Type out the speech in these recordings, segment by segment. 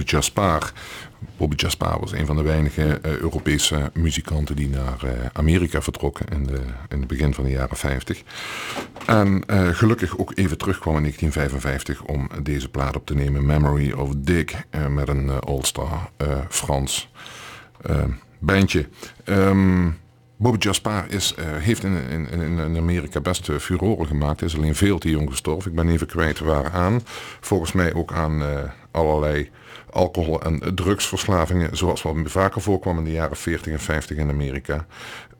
Bobby Jaspar. Bobby Jaspar was een van de weinige Europese muzikanten die naar Amerika vertrokken in, de, in het begin van de jaren 50. En gelukkig ook even terugkwam in 1955 om deze plaat op te nemen, Memory of Dick, met een All-Star Frans bandje. Um, Bobby Jaspar is, uh, heeft in, in, in, Amerika best uh, furoren gemaakt. Is alleen veel te jong gestorven. Ik ben even kwijt waaraan. Volgens mij ook aan uh, allerlei alcohol- en drugsverslavingen. Zoals wat vaker voorkwam in de jaren 40 en 50 in Amerika.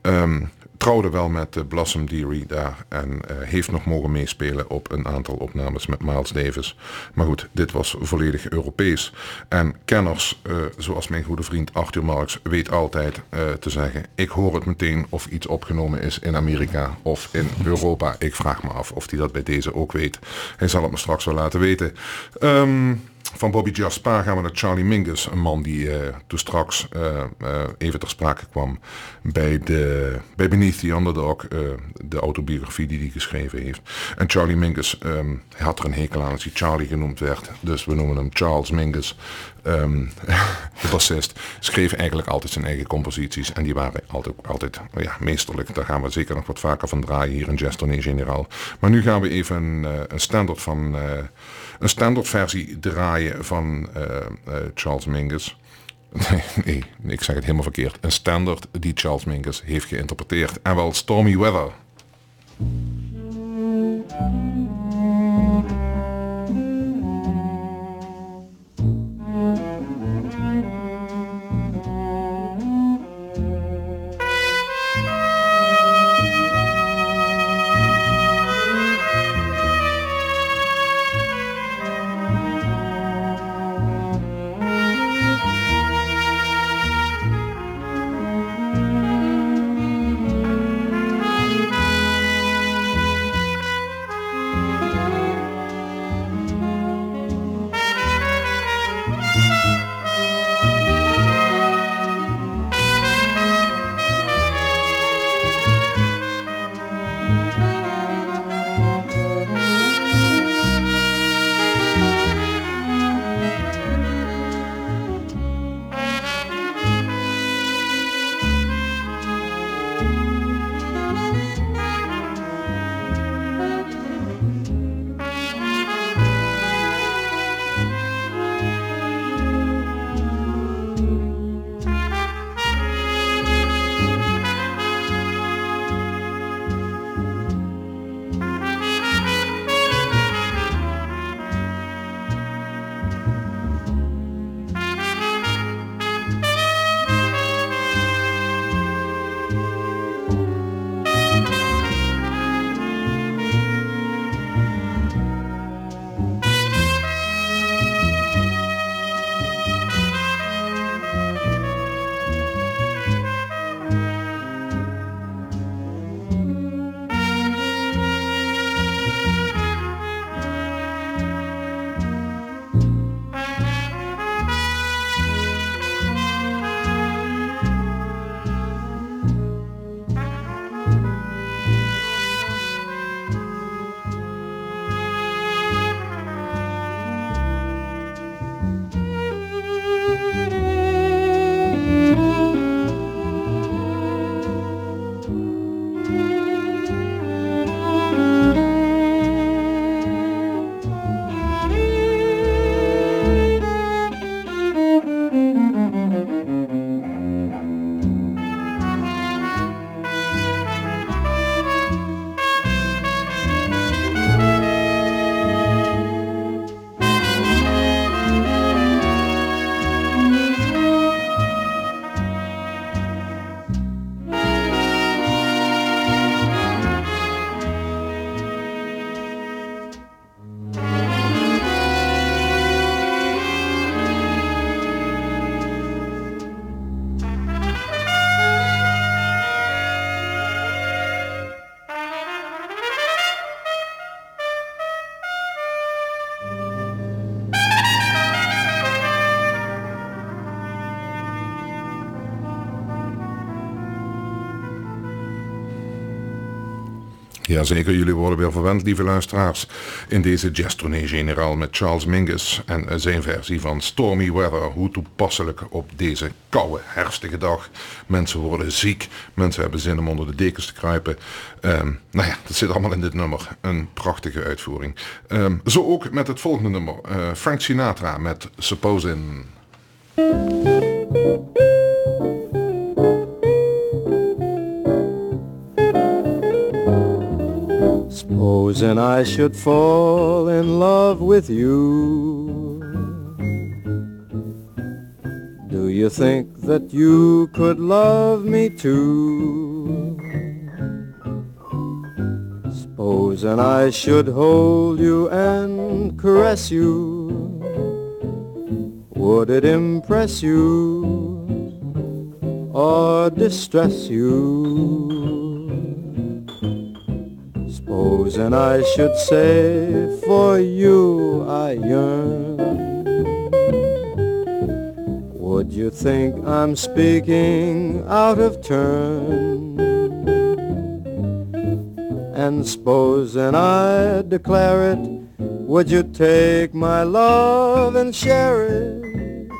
Um, trouwde wel met uh, Blossom Dearie daar en uh, heeft nog mogen meespelen op een aantal opnames met Miles Davis. Maar goed, dit was volledig Europees. En kenners, uh, zoals mijn goede vriend Arthur Marx, weet altijd te zeggen: ik hoor het meteen of iets opgenomen is in Amerika of in Europa. Ik vraag me af of hij dat bij deze ook weet. Hij zal het me straks wel laten weten. Um, van Bobby Jasper gaan we naar Charlie Mingus. Een man die uh, toen straks uh, uh, even ter sprake kwam bij, de, bij Beneath the Underdog. de autobiografie die hij geschreven heeft. En Charlie Mingus um, had er een hekel aan als hij Charlie genoemd werd. Dus we noemen hem Charles Mingus. Um, de bassist schreef eigenlijk altijd zijn eigen composities. En die waren altijd, altijd ja, meesterlijk. Daar gaan we zeker nog wat vaker van draaien hier in Jazz Tournee Generaal. Maar nu gaan we even een standaard van een standaardversie draaien van uh, uh, Charles Mingus. Nee, nee, ik zeg het helemaal verkeerd. Een standaard die Charles Mingus heeft geïnterpreteerd. En wel Stormy Weather. Jazeker, jullie worden weer verwend, lieve luisteraars, in deze jazztournee generaal met Charles Mingus en eh, zijn versie van Stormy Weather. Hoe toepasselijk op deze koude, herfstige dag. Mensen worden ziek, mensen hebben zin om onder de dekens te kruipen. Um, nou ja, dat zit allemaal in dit nummer. Een prachtige uitvoering. Um, zo ook met het volgende nummer. Uh, Frank Sinatra met Supposin'. Supposing I should fall in love with you Do you think that you could love me too? Supposing I should hold you and caress you Would it impress you or distress you? Supposing I should say, for you I yearn. Would you think I'm speaking out of turn? And supposing I declare it, would you take my love and share it?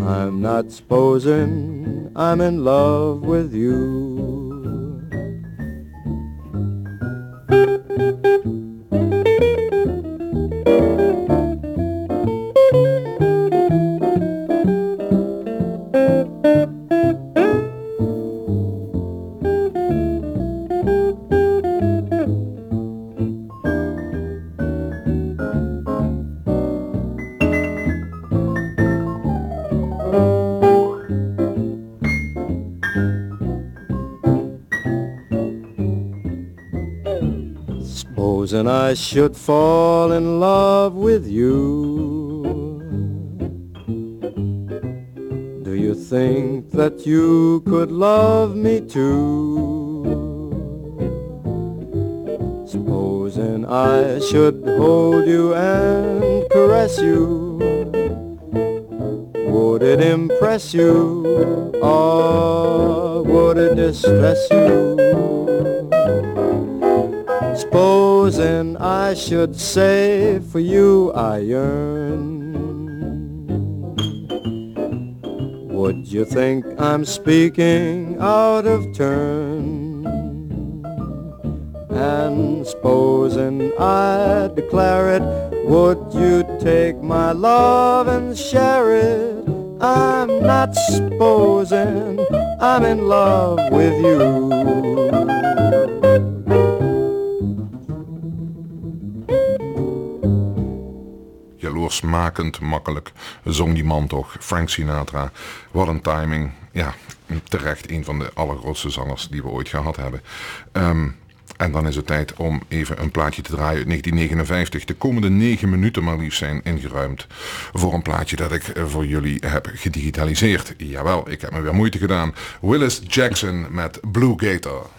I'm not supposing I'm in love with you. Should fall in love with you. Do you think that you could love me too? Supposing I should hold you and caress you, would it impress you or would it distress you? Supposing I should say for you I yearn Would you think I'm speaking out of turn? And supposing I declare it Would you take my love and share it? I'm not supposing I'm in love with you jaloersmakend makkelijk zong die man toch. Frank Sinatra. Wat een timing. Ja, terecht een van de allergrootste zangers die we ooit gehad hebben. Ehm, en dan is het tijd om even een plaatje te draaien uit 1959. De komende negen minuten maar liefst zijn ingeruimd voor een plaatje dat ik voor jullie heb gedigitaliseerd. Jawel, ik heb me weer moeite gedaan. Willis Jackson met Blue Gator.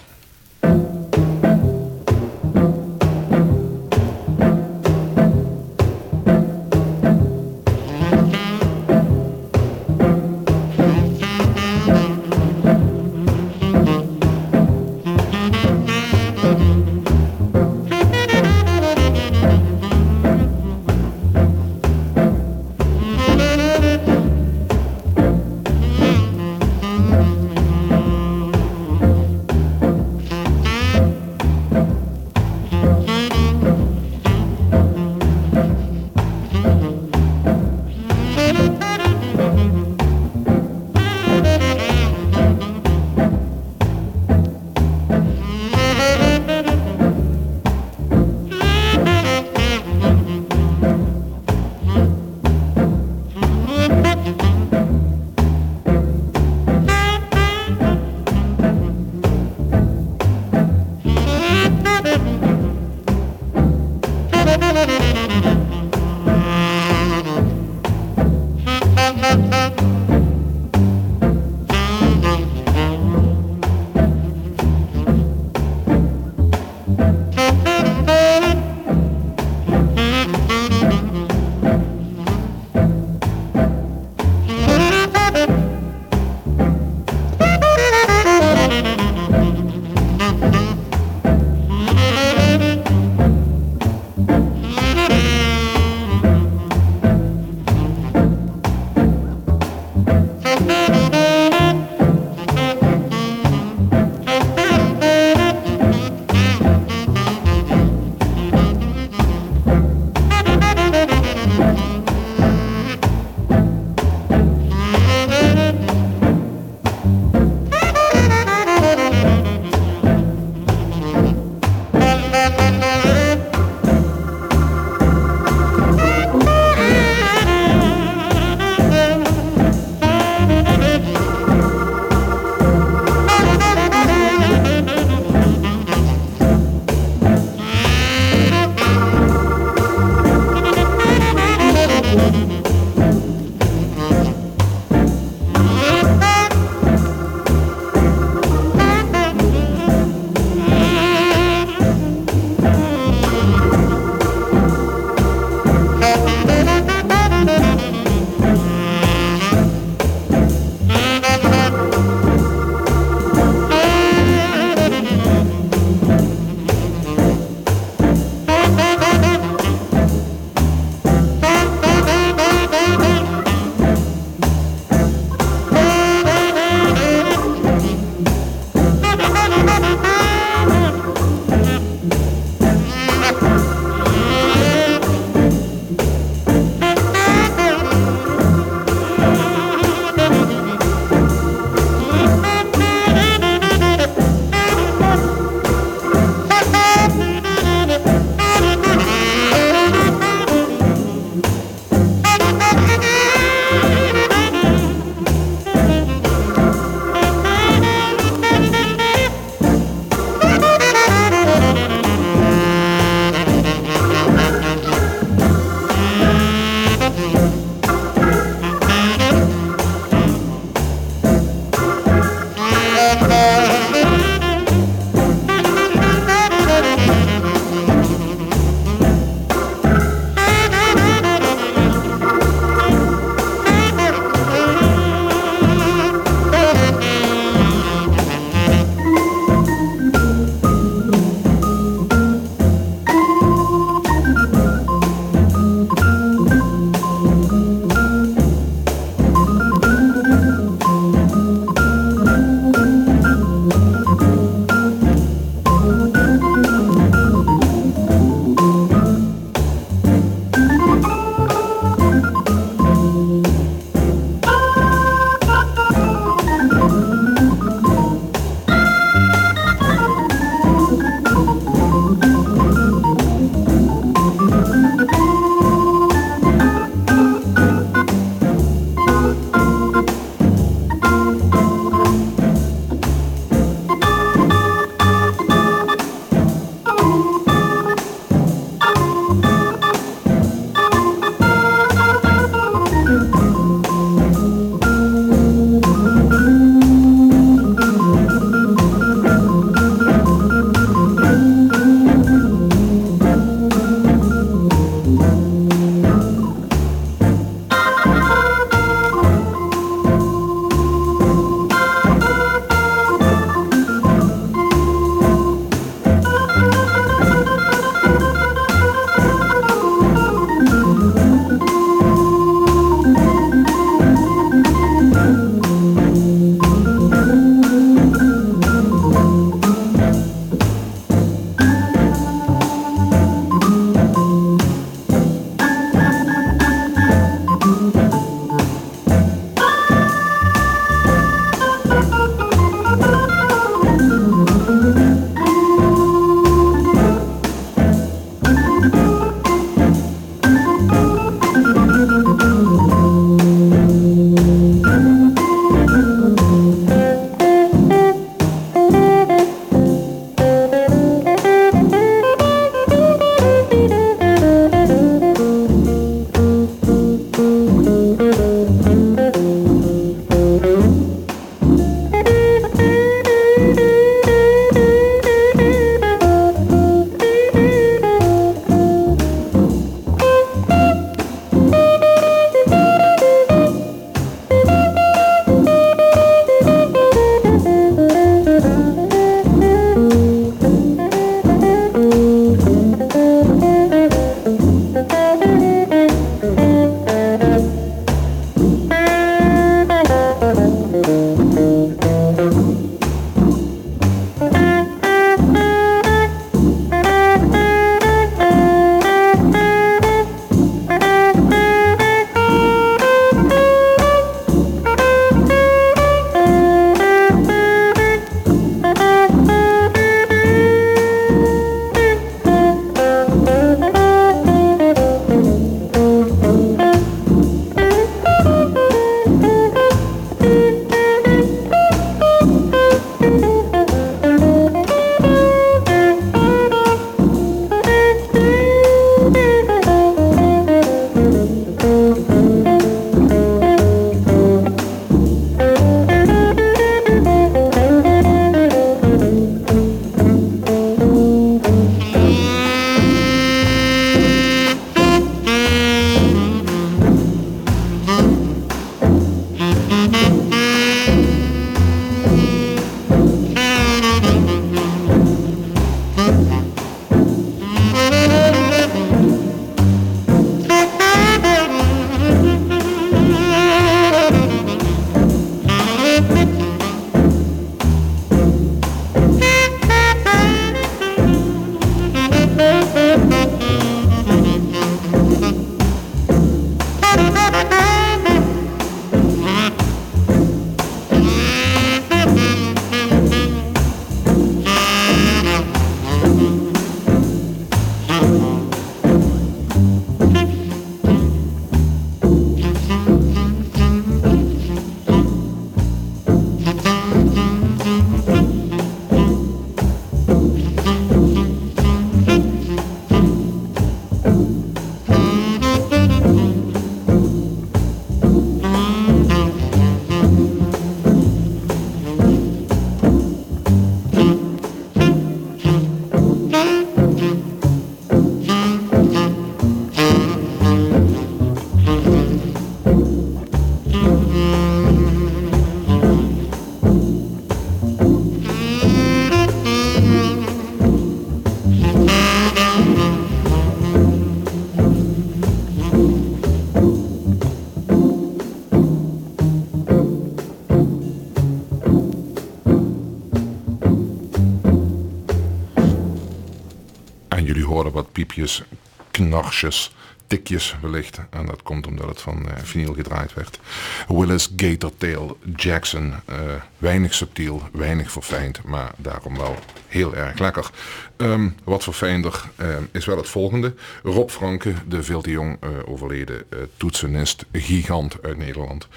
Tikjes wellicht. En dat komt omdat het van uh, vinyl gedraaid werd. Willis, Gatortail, Jackson. Uh, weinig subtiel, weinig verfijnd, maar daarom wel heel erg lekker. Um, wat verfijnder uh, is wel het volgende. Rob Franke, de veel te jong overleden toetsenist, gigant uit Nederland.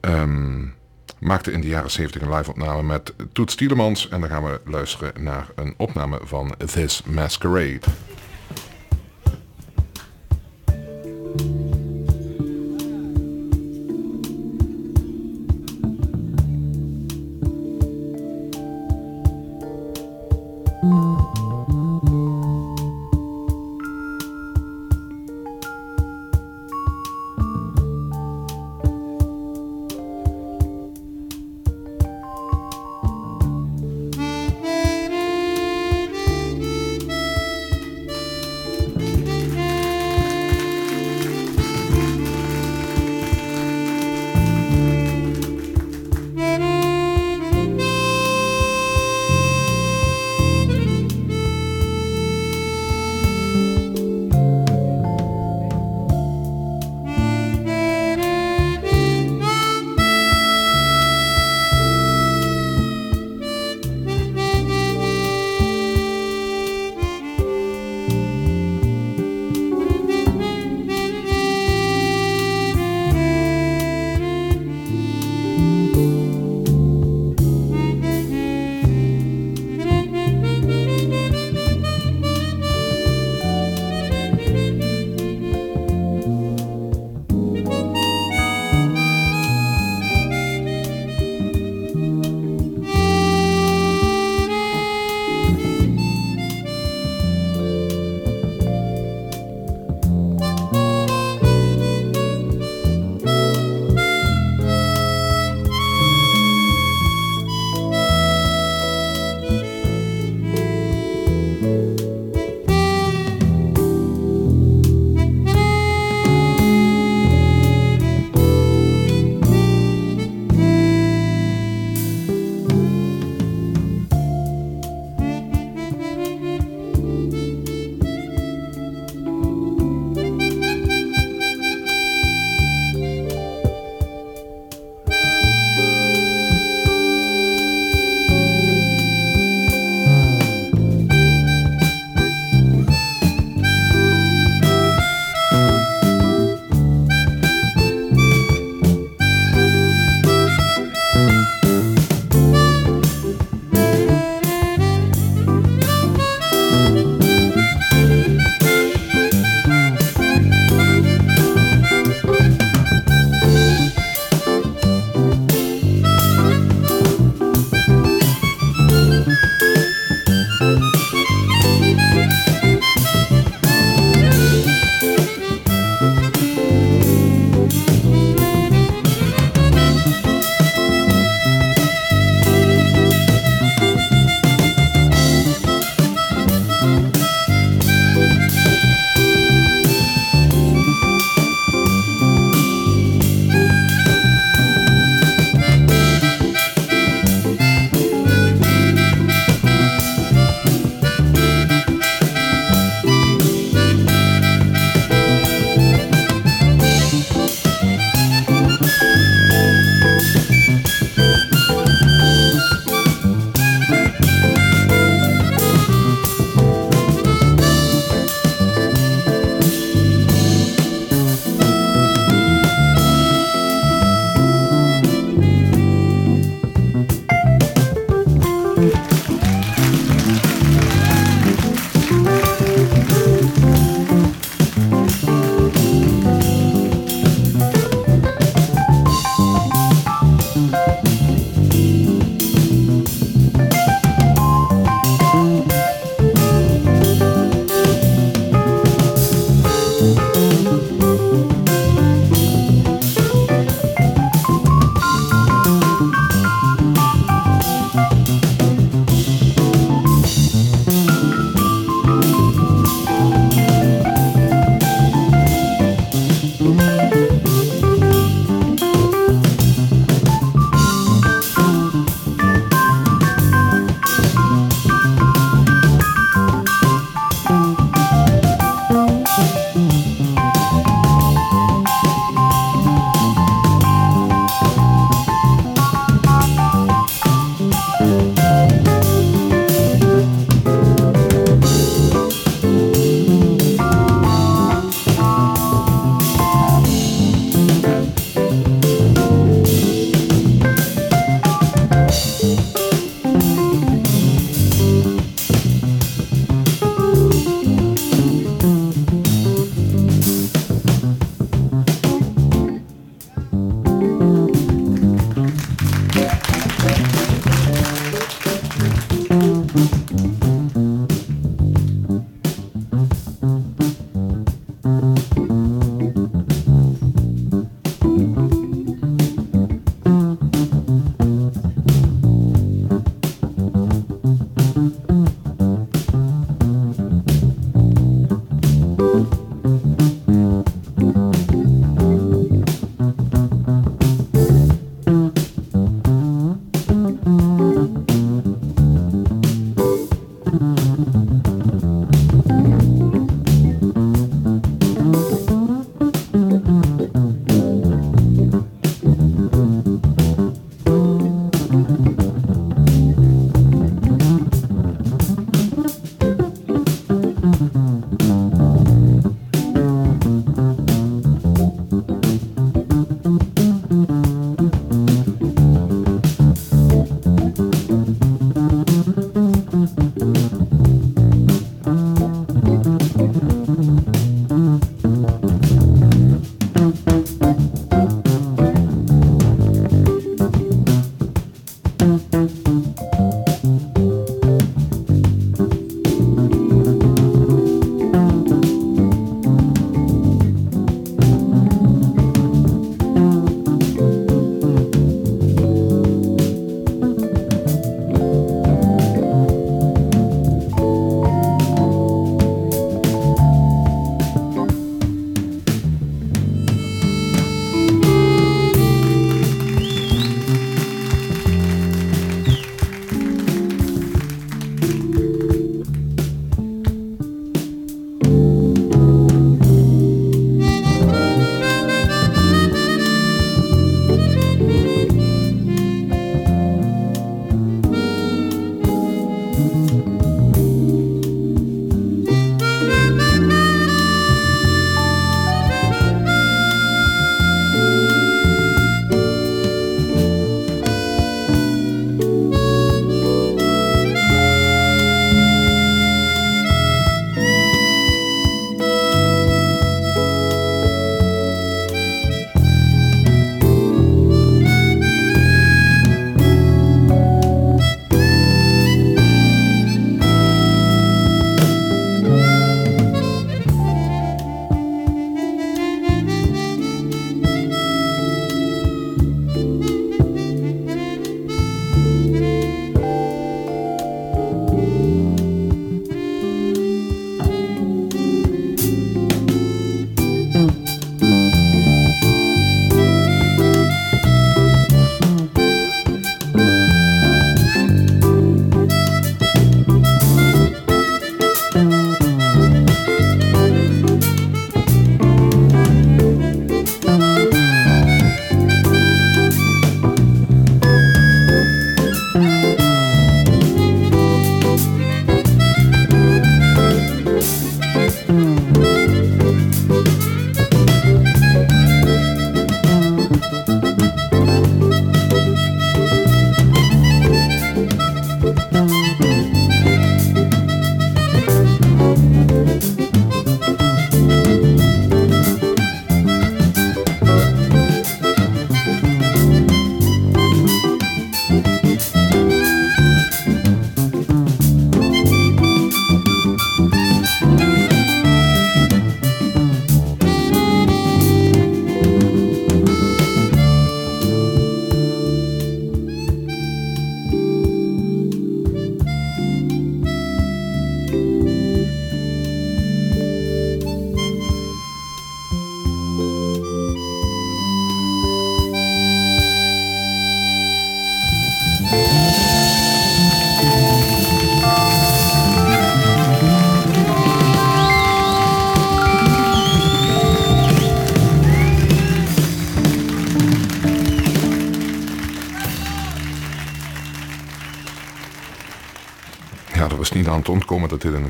Um, maakte in de jaren 70 een live opname met Toets Tielemans. En dan gaan we luisteren naar een opname van This Masquerade.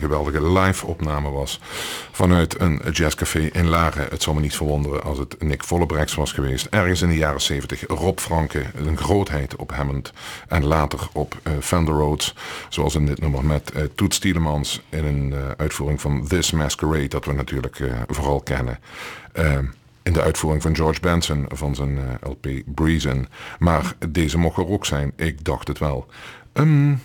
Geweldige live-opname was vanuit een jazzcafé in Laren. Het zal me niet verwonderen als het Nick Vollebrechts was geweest. Ergens in de jaren 70. Rob Franke, een grootheid op Hammond. En later op uh, Fender Rhodes. Zoals in dit nummer met uh, Toet Stielemans in een uh, uitvoering van This Masquerade. Dat we natuurlijk vooral kennen in de uitvoering van George Benson van zijn LP Breezin. Maar deze mocht er ook zijn. Ik dacht het wel. Um,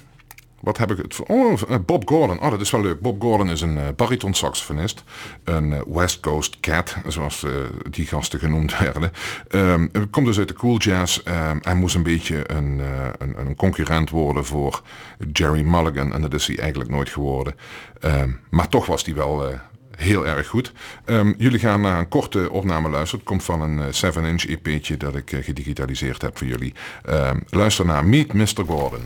wat heb ik het voor? Oh, eh, Bob Gordon. Oh, dat is wel leuk. Bob Gordon is een uh, bariton saxofonist. Een eh, West Coast Cat, zoals die gasten genoemd werden. Um, komt dus uit de cool jazz. Um, hij moest een beetje een, een, een, concurrent worden voor Jerry Mulligan. En dat is hij eigenlijk nooit geworden. Um, maar toch was hij wel heel erg goed. Um, jullie gaan naar een korte opname luisteren. Het komt van een 7-inch EP'tje dat ik uh, gedigitaliseerd heb voor jullie. Um, luister naar Meet Mr. Gordon.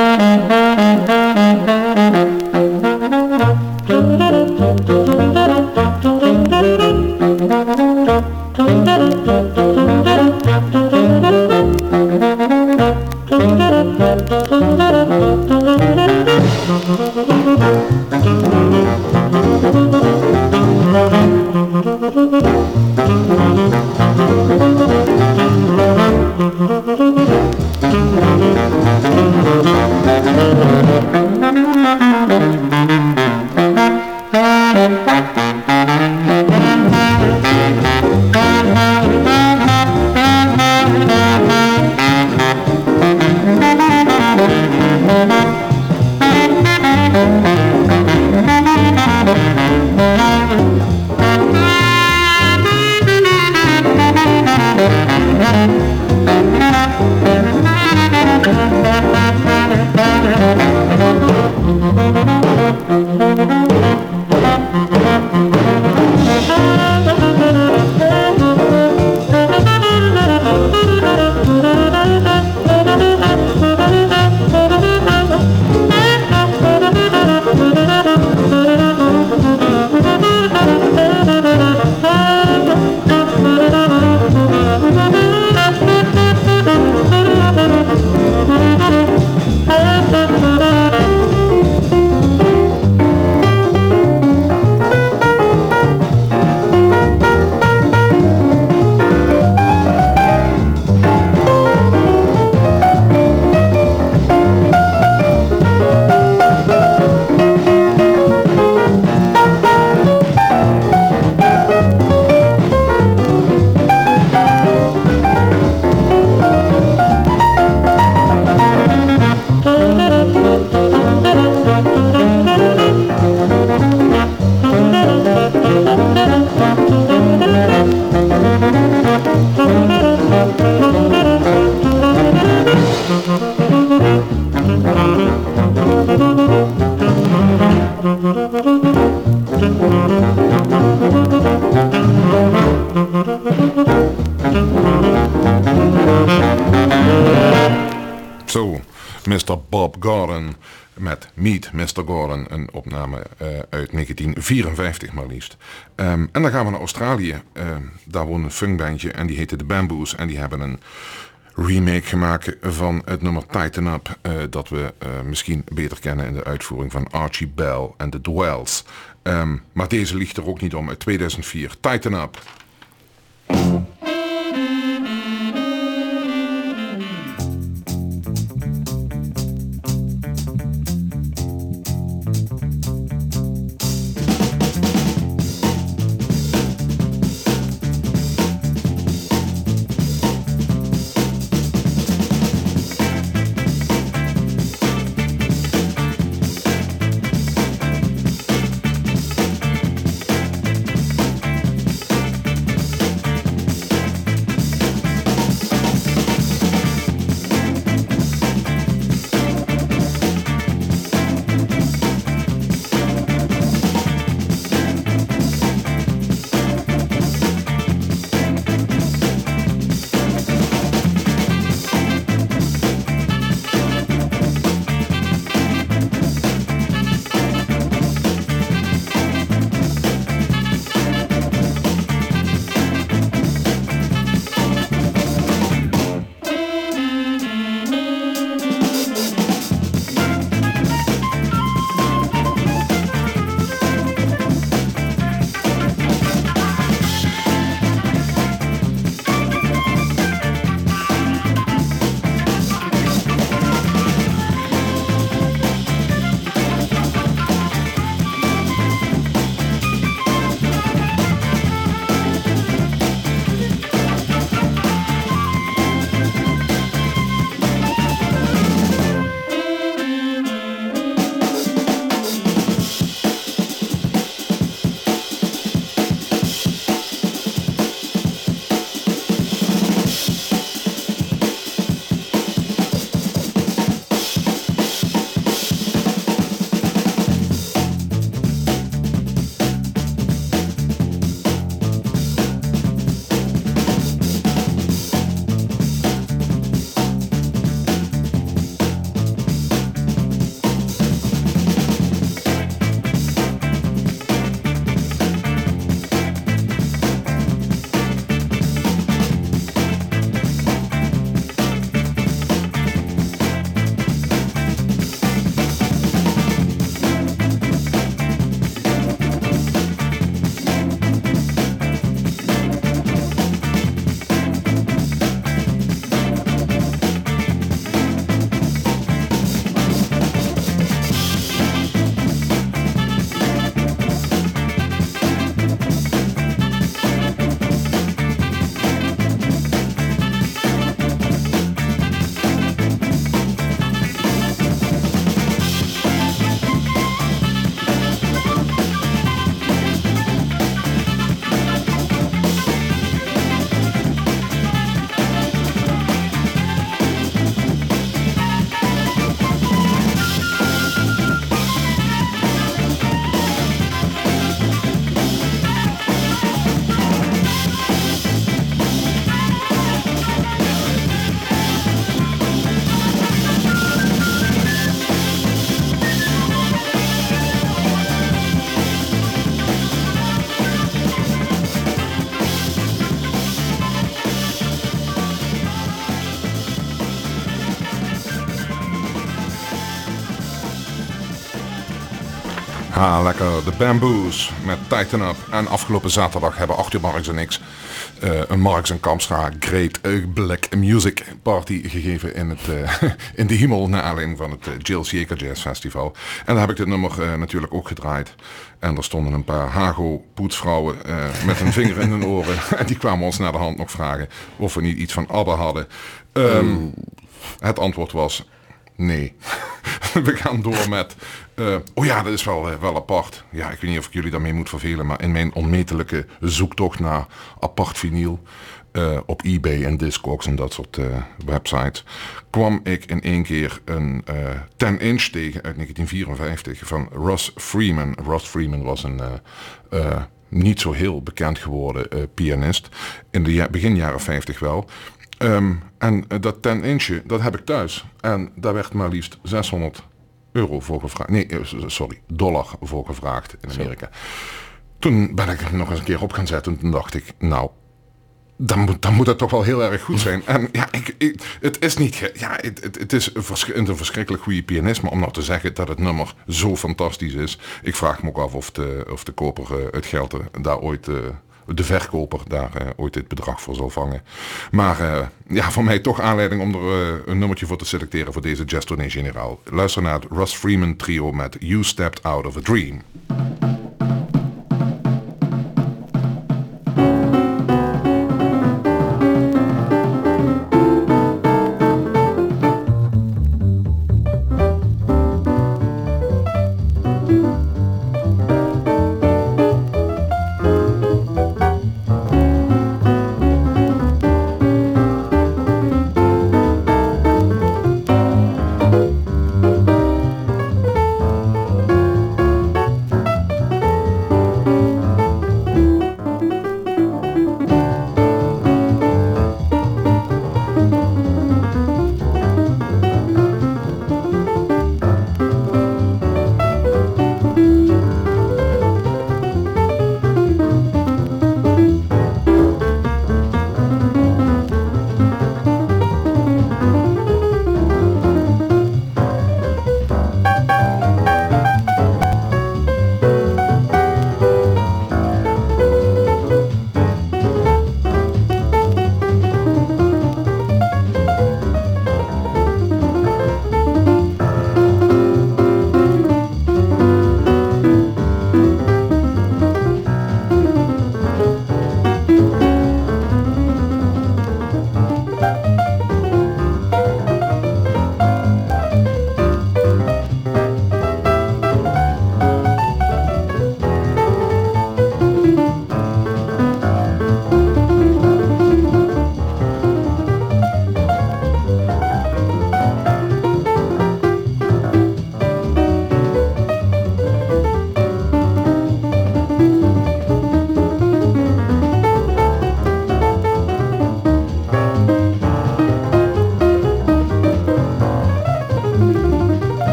Meet Mr. Gordon, een opname uh, uit 1954 maar liefst. Um, en dan gaan we naar Australië. Uh, daar woont een funkbandje en die heette The Bamboos. En die hebben een remake gemaakt van het nummer Tighten Up. Uh, dat we misschien beter kennen in de uitvoering van Archie Bell en The Dwells. Um, maar deze ligt er ook niet om. Uit 2004. Tighten Up. Lekker. De Bamboos met Tighten Up. En afgelopen zaterdag hebben Arthur Marks en ik uh, een Marks en Kampscha Great Black Music Party gegeven in, het, uh, in de hemel naar aanleiding van het uh, Jill Shaker Jazz Festival. En daar heb ik dit nummer natuurlijk ook gedraaid. En er stonden een paar Hago-poetsvrouwen met een vinger in hun oren. En die kwamen ons naar de hand nog vragen of we niet iets van ABBA hadden. Um, het antwoord was nee. we gaan door met... Uh, oh ja, dat is wel, uh, wel apart. Ja, ik weet niet of ik jullie daarmee moet vervelen... maar in mijn onmetelijke zoektocht naar apart vinyl... Uh, op eBay en Discogs en dat soort websites... kwam ik in één keer een 10-inch tegen uit 1954 van Ross Freeman. Ross Freeman was een niet zo heel bekend geworden pianist. In de begin jaren 50 wel. Um, en dat 10 inchje, dat heb ik thuis. En daar werd maar liefst 600 euro voor gevraagd. Nee, eh, sorry, dollar voor gevraagd in Amerika. Toen ben ik nog eens een keer op gaan zetten. En toen dacht ik, nou, dan moet, dan moet het toch wel heel erg goed zijn. En ja, ik, het is niet. Ja, het, het, het is een, een verschrikkelijk goede pianist. Maar om nou te zeggen dat het nummer zo fantastisch is. Ik vraag me ook af of de, of de koper uh, het geld daar ooit. De verkoper daar uh, ooit dit bedrag voor zal vangen. Maar uh, ja, voor mij toch aanleiding om er uh, een nummertje voor te selecteren voor deze Jazz Tournee Generaal. Luister naar het Russ Freeman trio met You Stepped Out of a Dream.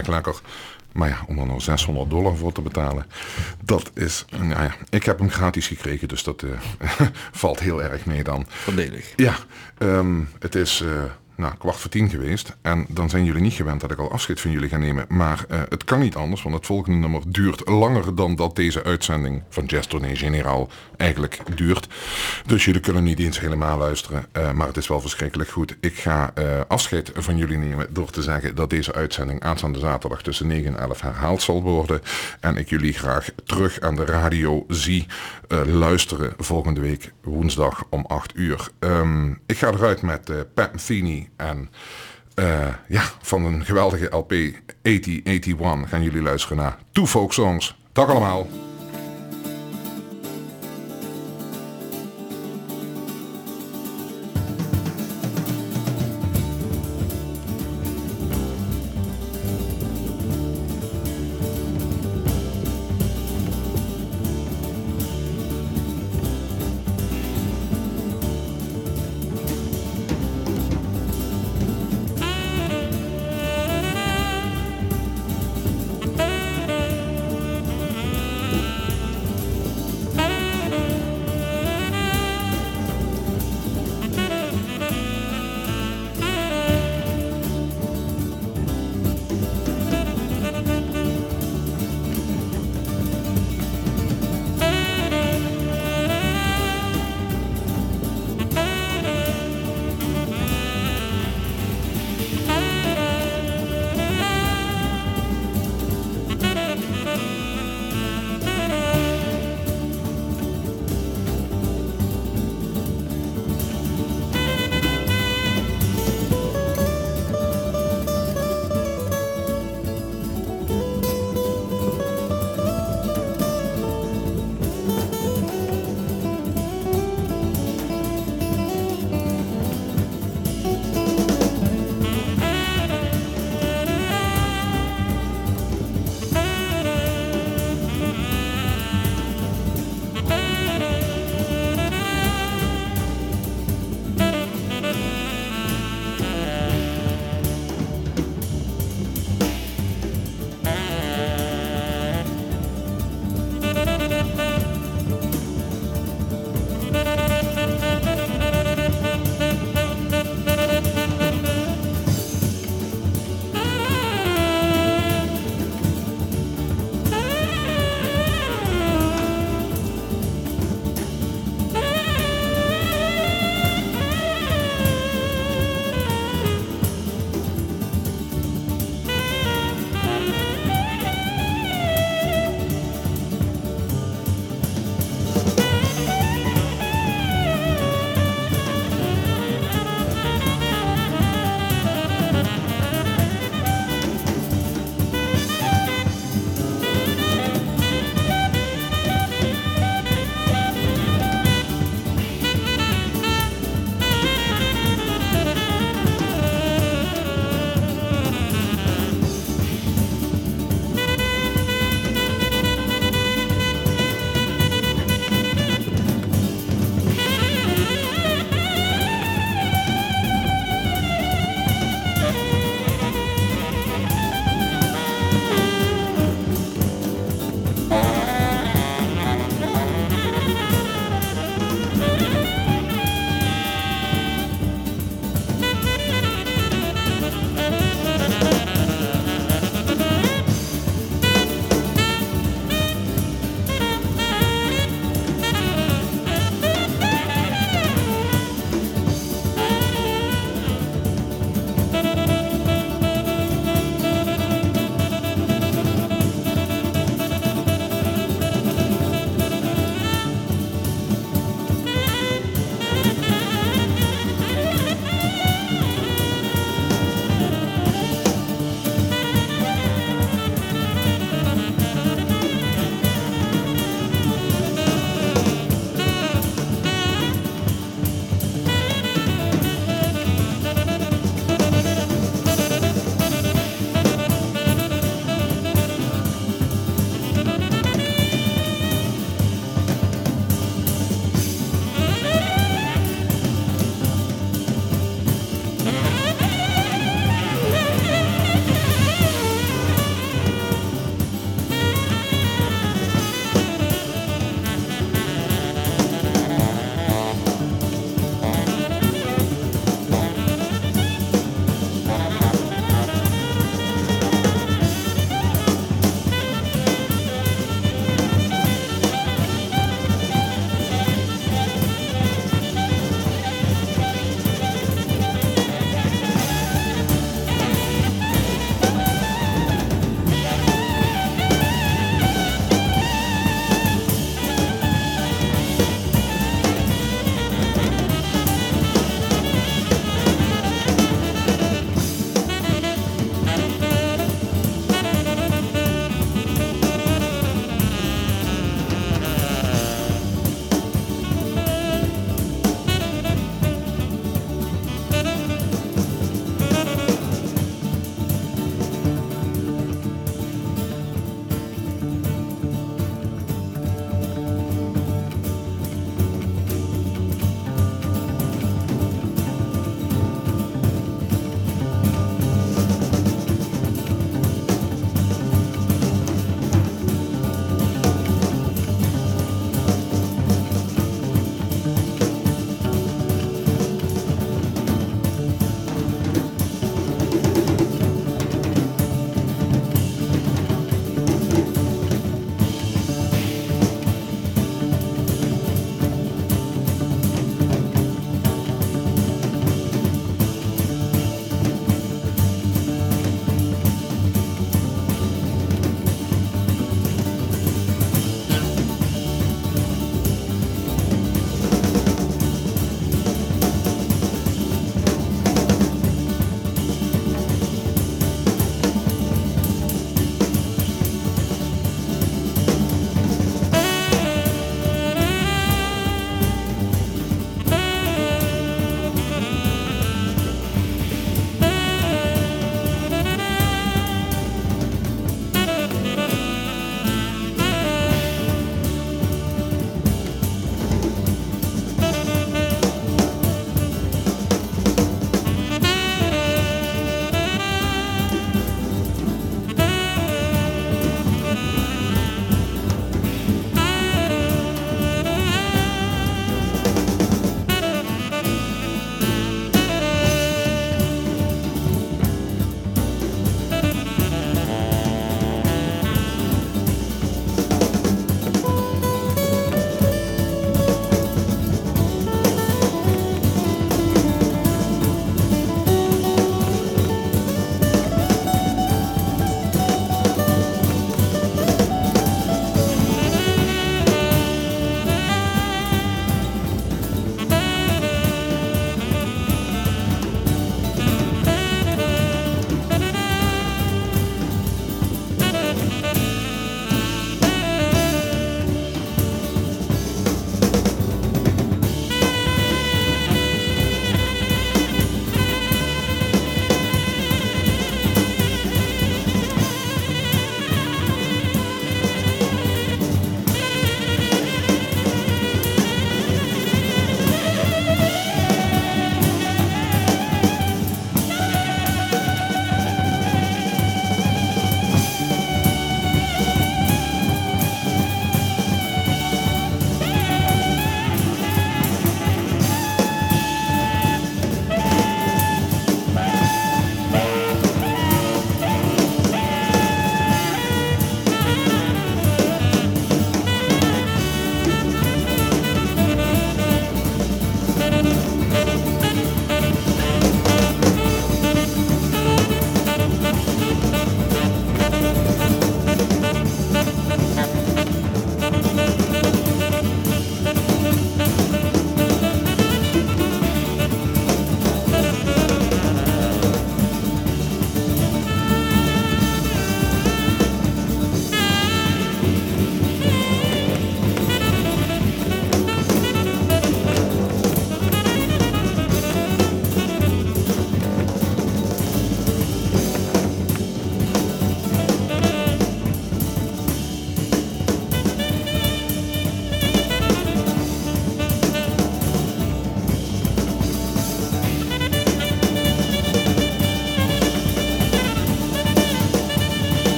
Erg lekker. Maar ja, om er nou 600 dollar voor te betalen, dat is, nou ja, ik heb hem gratis gekregen, dus dat uh, valt heel erg mee dan. Voordelig. Ja, um, het is... Uh, nou, kwart voor tien geweest. En dan zijn jullie niet gewend dat ik al afscheid van jullie ga nemen. Maar uh, het kan niet anders, want het volgende nummer duurt langer dan dat deze uitzending van Jazz Tournee Generaal eigenlijk duurt. Dus jullie kunnen niet eens helemaal luisteren. Uh, maar het is wel verschrikkelijk goed. Ik ga uh, afscheid van jullie nemen door te zeggen dat deze uitzending aanstaande zaterdag tussen 9 en 11 herhaald zal worden. En ik jullie graag terug aan de radio zie luisteren volgende week woensdag om 8 uur. Um, ik ga eruit met Pat Metheny en uh, ja, van een geweldige LP 8081 gaan jullie luisteren naar Two Folk Songs. Dag allemaal.